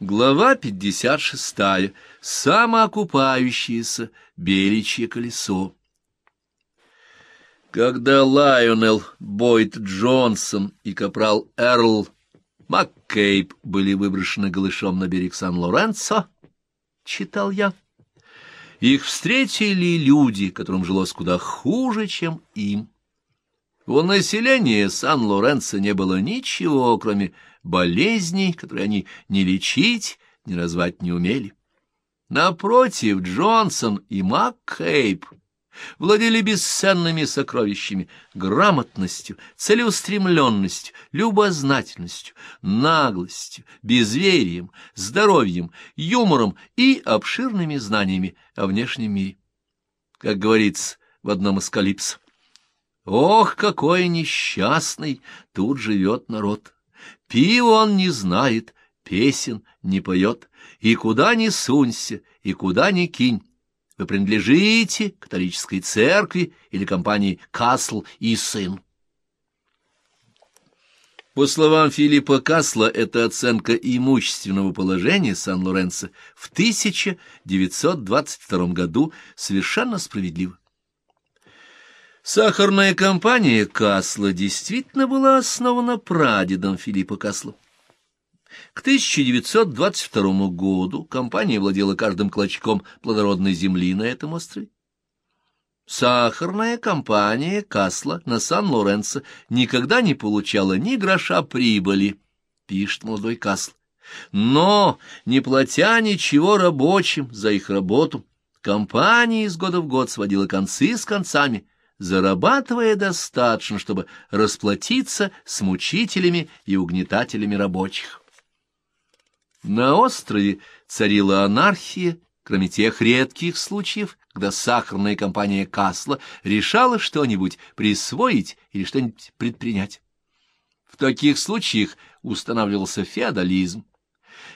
Глава 56. Самоокупающееся беличье колесо. Когда Лайонел Бойд Джонсон и капрал Эрл Маккейб были выброшены голышом на берег Сан-Лоренцо, читал я, их встретили люди, которым жилось куда хуже, чем им. У населения Сан-Лоренцо не было ничего, кроме болезней, которые они ни лечить, ни назвать не умели. Напротив, Джонсон и МакКейб владели бесценными сокровищами, грамотностью, целеустремленностью, любознательностью, наглостью, безверием, здоровьем, юмором и обширными знаниями о внешнем мире. Как говорится в одном из калипсов, «Ох, какой несчастный тут живет народ!» Пива он не знает, песен не поет, и куда ни сунься, и куда ни кинь. Вы принадлежите католической церкви или компании «Касл и сын». По словам Филиппа Касла, эта оценка имущественного положения Сан-Лоренцо в 1922 году совершенно справедлива. Сахарная компания Касла действительно была основана прадедом Филиппа Касла. К 1922 году компания владела каждым клочком плодородной земли на этом острове. Сахарная компания Касла на Сан-Лоренцо никогда не получала ни гроша прибыли, пишет молодой Касл. Но, не платя ничего рабочим за их работу, компания из года в год сводила концы с концами – зарабатывая достаточно, чтобы расплатиться с мучителями и угнетателями рабочих. На острове царила анархия, кроме тех редких случаев, когда сахарная компания Касла решала что-нибудь присвоить или что-нибудь предпринять. В таких случаях устанавливался феодализм.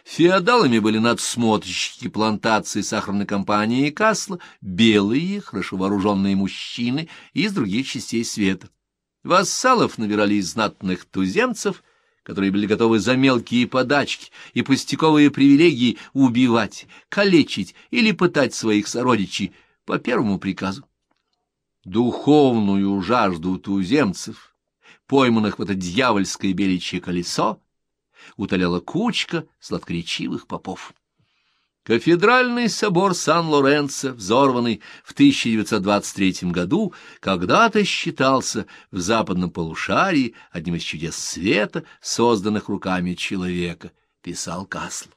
Феодалами были надсмотрщики плантации сахарной компании Касла, белые, хорошо вооруженные мужчины из других частей света. Вассалов набирали из знатных туземцев, которые были готовы за мелкие подачки и пустяковые привилегии убивать, калечить или пытать своих сородичей по первому приказу. Духовную жажду туземцев, пойманных в это дьявольское беличье колесо, утоляла кучка сладкоречивых попов. Кафедральный собор Сан-Лоренцо, взорванный в 1923 году, когда-то считался в западном полушарии одним из чудес света, созданных руками человека, писал Касл.